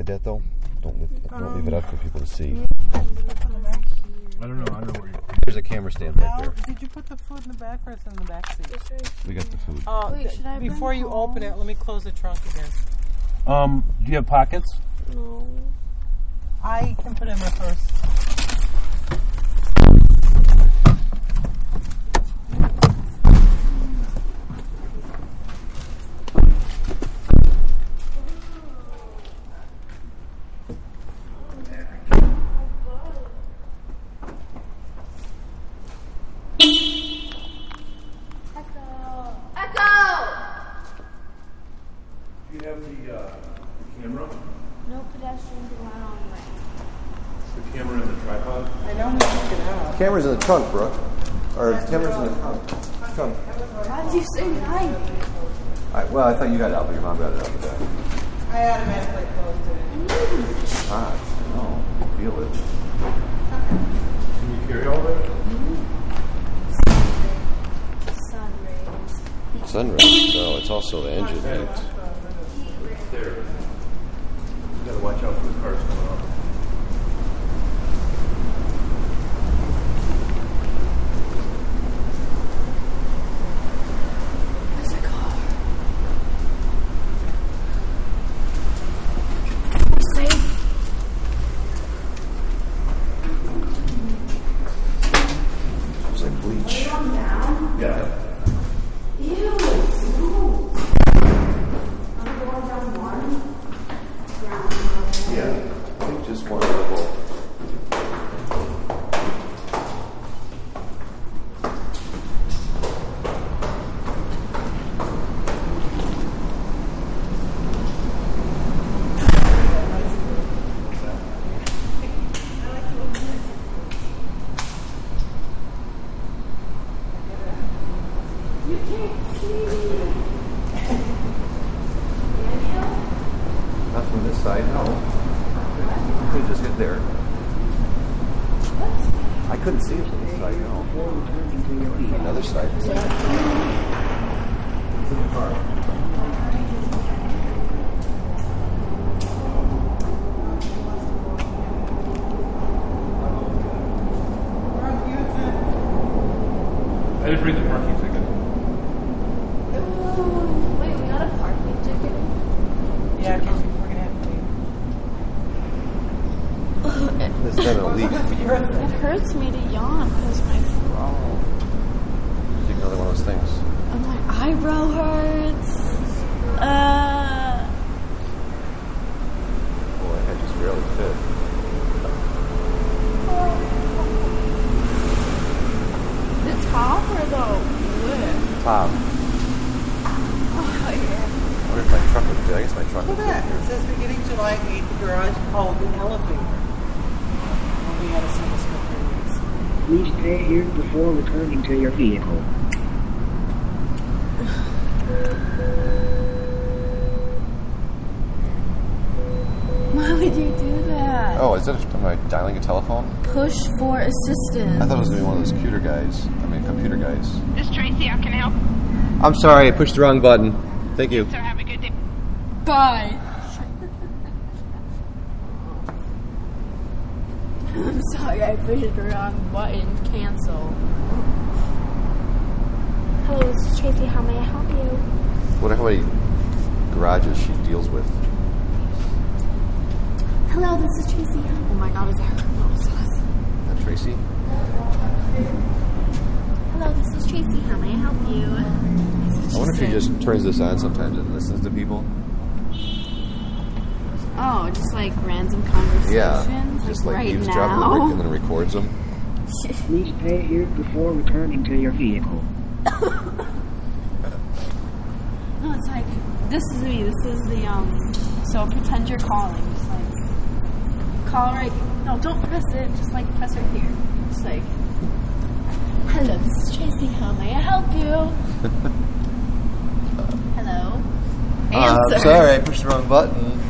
hide that though? Don't leave, don't leave it up for people to see. I don't know. I don't know where you. There's a camera stand right there. did you put the food in the back or is it in the back seat? We got the food. Uh, Wait, should I before you home? open it, let me close the trunk again. Um, do you have pockets? No. I can put it in my purse. Echo. Echo. Do you have the, uh, the camera? No pedestrians allowed on the way. The camera and the tripod? I know we took it out. Camera's in the trunk, Brooke. Or the camera's in the trunk. Trunk. Why did you say nine? I, well, I thought you got it out, but your mom got it out. But, I automatically closed it. hot. No, I feel it. Can you carry all that? Sun rays. Sunrise. No, it's also the engine heat. There. You gotta watch out for the cars coming up. There's a car. Safe. It's like bleach. Yeah. Ew. No. I'm going down one. Down. Yeah. I think just one level. You can't see. Not from this side, no. You could just hit there. I couldn't see it from this side, no. Another side. Brooke, use it. I didn't bring the parking ticket. Ooh. Wait, we got a parking ticket? Yeah, because we're going to have to leave. It's kind of leak. It hurts me to yawn because my throat. It's another one of those things. And my eyebrow hurts. Uh, Boy, I just barely fit. the top or the Oh, yeah. I wonder if my truck would fit. I guess my truck would Look at that. It says beginning July 8th, garage. Oh, the elevator. Well, we had a service for three weeks. Please pay here before returning to your vehicle. Why would you do that? Oh, is that? Am I dialing a telephone? Push for assistance. I thought it was gonna be one of those computer guys. I mean, computer guys. This is Tracy. How can I help? I'm sorry, I pushed the wrong button. Thank you. So have a good day. Bye. I'm sorry, I pushed the wrong button. Cancel. Hello, this is Tracy. How may I help you? Wonder how many garages she deals with. Hello, this is Tracy. Oh my god, is that her oh, sauce? That Tracy? Hello, this is Tracy. How may I help you? I wonder if she just turns this on sometimes and listens to people. Oh, just like random conversations. Yeah, just like right eavesdrop now. and, then records them. Please pay here before returning to your vehicle. No, it's like this is me. This is the um. So pretend you're calling. Just like call right. No, don't press it. Just like press right here. Just like. Hello, this is Tracy. How may I help you? Hello. Uh, Answer. I'm sorry, I pushed the wrong button.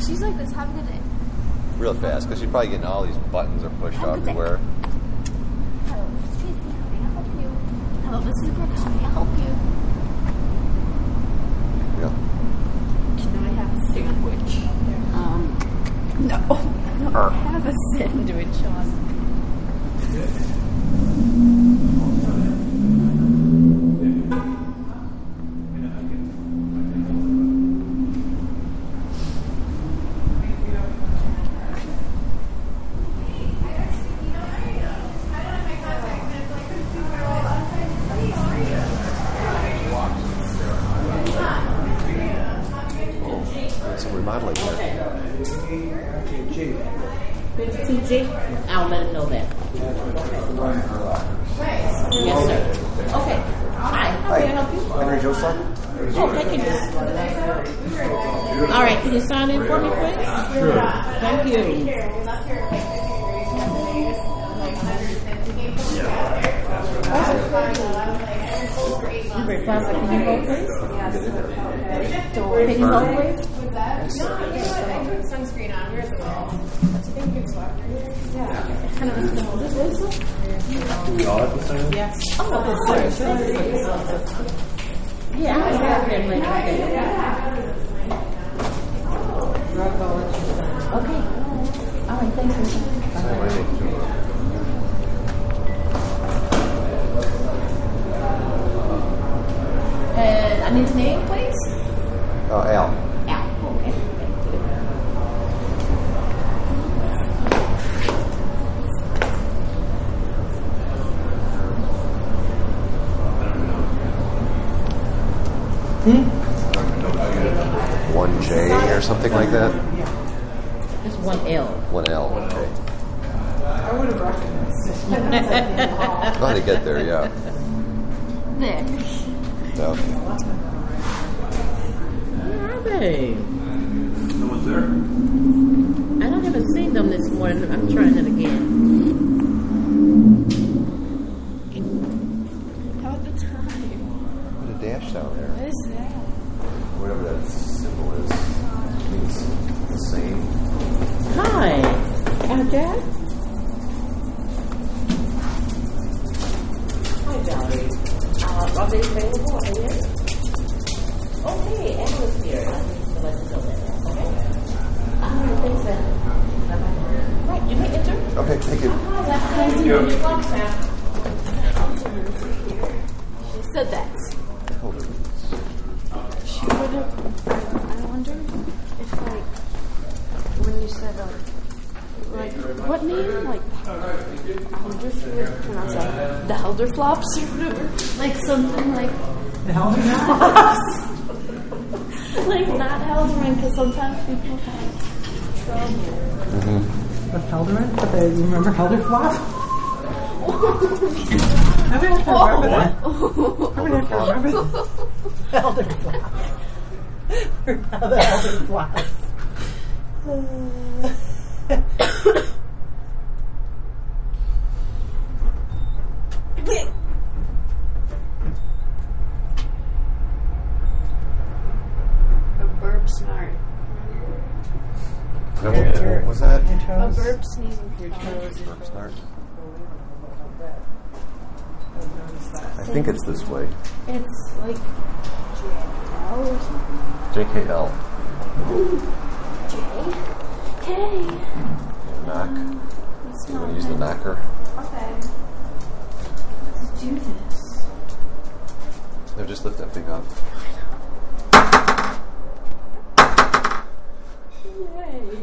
She's like this. Have a good day. Real fast, because she's probably getting all these buttons are pushed Have everywhere. Hello, this is Tracy. How may I help you? Hello, this is Brooke. How may I help you? Yeah. Can I have a sandwich? Um, no. I don't have a sandwich, Sean. TJ, I'll let him know that. Yes, sir. Okay. Hi, how Hi, may I help you? Henry Joseph. Oh, thank you. All right, can you sign in for me, please? Sure. Thank you. Very classic. Can you hold, please? Can you hold, please? Do we all have to sign in? Oh, sorry. Yeah, I was having later. Okay. All right, thanks Hmm? One J or something like that. Just one L. One L. Okay. I would have recognized it. Glad to get there. Yeah. There. Okay. Where are they? No one's there? I don't haven't seen them this morning. I'm trying Dad? Hi, Valerie. Uh, are they available? Are they here? Okay, Emma's here. I to let you know. Okay? Right, thanks. Right, you may enter. Okay, thank you. Thank you. She said that. She would have. I wonder if, like, when you said, like, what name? Like, Helder, she would pronounce that. The Helder flops or whatever. Like, something like. The that? like, not Helderman, because sometimes people have trouble. The Helderman? But they, you remember Helderflop? I'm gonna have to remember that. I'm gonna have to remember that. Helderflop. the Helderflop. A burp snort. What what was that? A burp sneezing. Snort. I think it's this way. It's like JL or something. JKL. J. K. Knock. Let's You want to use the knocker? Okay. Let's do this. No, just lift that thing up. Yay.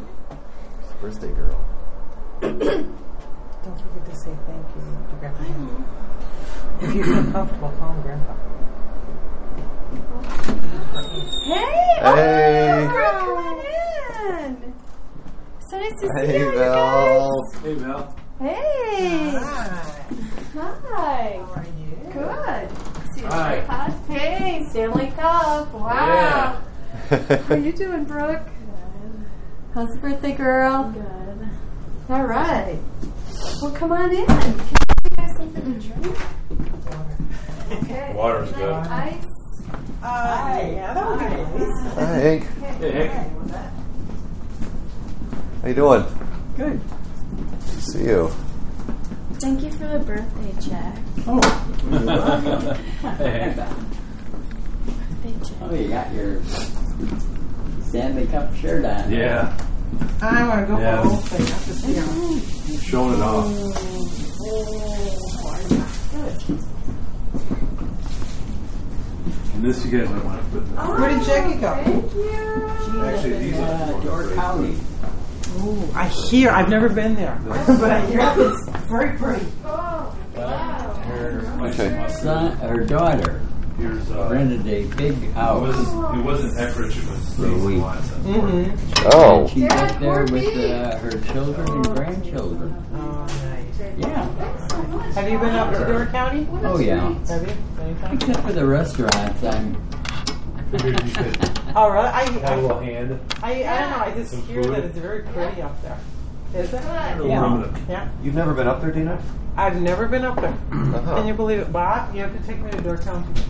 Birthday girl. Don't forget to say thank you to Grandpa. Mm-hmm. If you feel comfortable, call him Grandpa. Hey! Hey. Oh, come in. So nice to see Hey, you Val. Hey, Val. Hey! Hi. Hi. How are you? Good. See you Hi. Cup. Hey, Stanley Cup. Wow. How you doing, Brooke? Good. How's the birthday girl? Good. All right. Well, come on in. Can you guys something to drink? Water. Okay. Water's good. Ice. Uh, yeah, that would be nice. Hi, Hank. Hey, Hank. How you doing? Good. See you. Thank you for the birthday check. Oh. hey, Hank. Birthday check. Oh, you got your Stanley Cup shirt on. Yeah. I want to go Yeah. for the whole thing. Not just, you know. Showing it off. And this you guys might want to put. in the- Where did Jackie go? Actually, these are Door County. Ooh, I hear. I've never been there, but I hear it's very pretty. Wow. Her Okay. son, her daughter Here's uh, rented a big It house. wasn't, it wasn't Eckrich, it was For a Lacey week. Watson. Mm-hmm. Oh. She lived there with uh, her children and grandchildren. Oh, nice. Yeah. Have you been up to Door County? Oh yeah. Have you? Anytime? Except for the restaurants, I'm. All right. you could Oh, really? I, have a little I, hand. I, I don't know. I just Some hear food? that it's very pretty up there. Is it? Yeah. Yeah. You've never been up there, Dina? I've never been up there. Uh-huh. Can you believe it, Bob? You have to take me to Door County.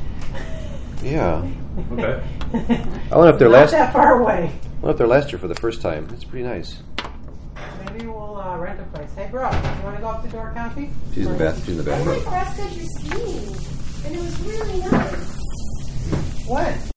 Yeah. Okay. I went up there Not last. that far away. Went up there last year for the first time. It's pretty nice. Maybe we'll uh, rent a place. Hey, Brooke, you want to go up to Door County? She's in the bath. She's in the I'm bathroom. impressed that you're skiing. And it was really nice. What?